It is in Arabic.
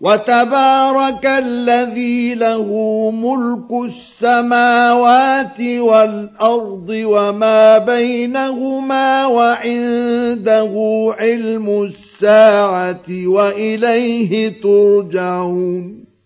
وتبارك الذي له ملك السماوات والأرض وما بينهما وعنده علم الساعة وإليه ترجعون.